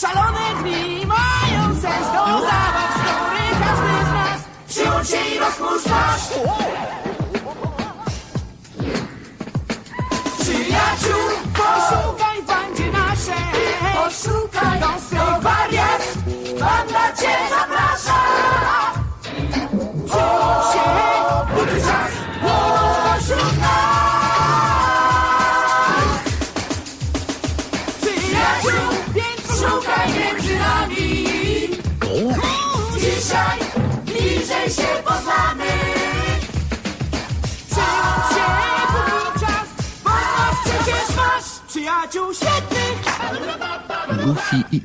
Szalone dni mają sens do zabaw, z każdy z nas przyłącz się i rozpuszcz twarz. Przyjaciół, poszukaj bandzie naszej. Poszukaj, to wariat, banda cię zaprasza. Przyjaciół, więc nami. Dzisiaj bliżej się poznamy. Przecież masz przyjaciół świetnych. Goofy i.